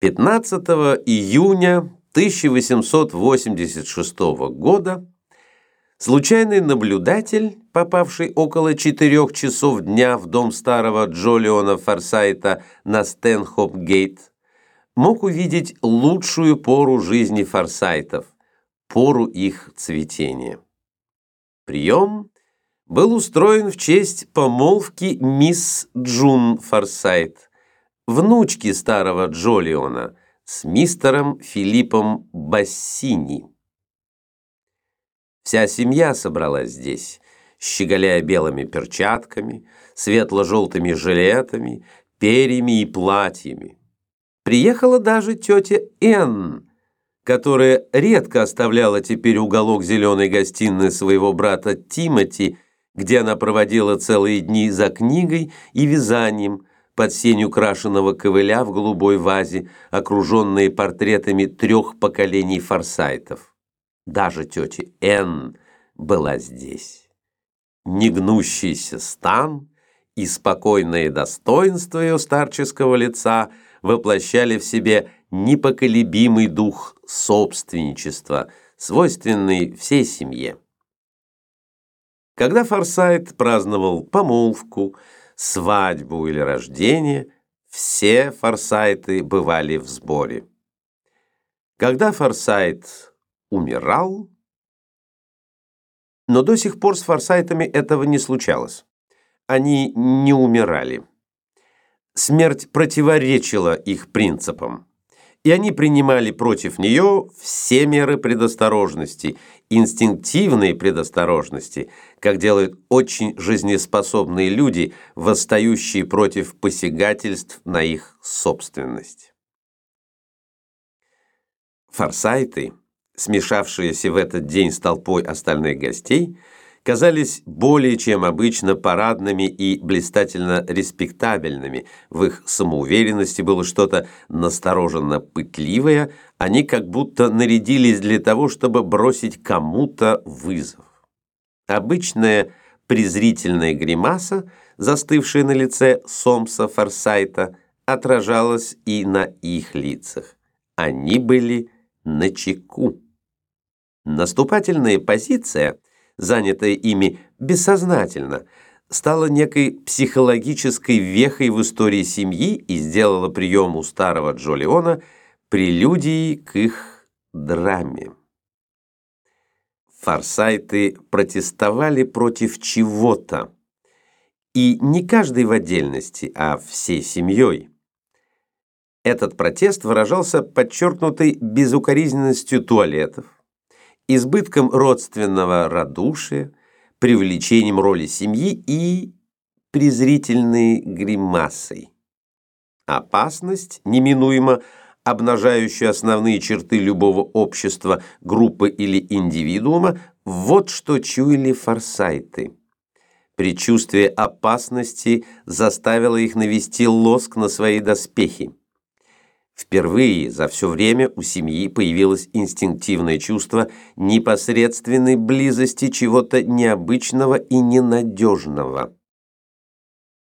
15 июня 1886 года случайный наблюдатель, попавший около четырех часов дня в дом старого Джолиона Форсайта на Стэнхоп-гейт, мог увидеть лучшую пору жизни Форсайтов, пору их цветения. Прием был устроен в честь помолвки мисс Джун Форсайт, внучки старого Джолиона, с мистером Филиппом Бассини. Вся семья собралась здесь, щеголяя белыми перчатками, светло-желтыми жилетами, перьями и платьями. Приехала даже тетя Энн, которая редко оставляла теперь уголок зеленой гостиной своего брата Тимоти, где она проводила целые дни за книгой и вязанием, под сень украшенного ковыля в голубой вазе, окруженные портретами трех поколений форсайтов. Даже тетя Энн была здесь. Негнущийся стан и спокойное достоинство ее старческого лица воплощали в себе непоколебимый дух собственничества, свойственный всей семье. Когда Форсайт праздновал помолвку, свадьбу или рождение, все форсайты бывали в сборе. Когда форсайт умирал, но до сих пор с форсайтами этого не случалось. Они не умирали. Смерть противоречила их принципам и они принимали против нее все меры предосторожности, инстинктивные предосторожности, как делают очень жизнеспособные люди, восстающие против посягательств на их собственность. Форсайты, смешавшиеся в этот день с толпой остальных гостей, казались более чем обычно парадными и блистательно респектабельными. В их самоуверенности было что-то настороженно пытливое, они как будто нарядились для того, чтобы бросить кому-то вызов. Обычная презрительная гримаса, застывшая на лице Сомса Форсайта, отражалась и на их лицах. Они были на чеку. Наступательная позиция – занятое ими бессознательно, стало некой психологической вехой в истории семьи и сделала прием у старого Джолиона прелюдией к их драме. Форсайты протестовали против чего-то, и не каждый в отдельности, а всей семьей. Этот протест выражался подчеркнутой безукоризненностью туалетов, избытком родственного радушия, привлечением роли семьи и презрительной гримасой. Опасность, неминуемо обнажающая основные черты любого общества, группы или индивидуума, вот что чуяли форсайты. Предчувствие опасности заставило их навести лоск на свои доспехи. Впервые за все время у семьи появилось инстинктивное чувство непосредственной близости чего-то необычного и ненадежного.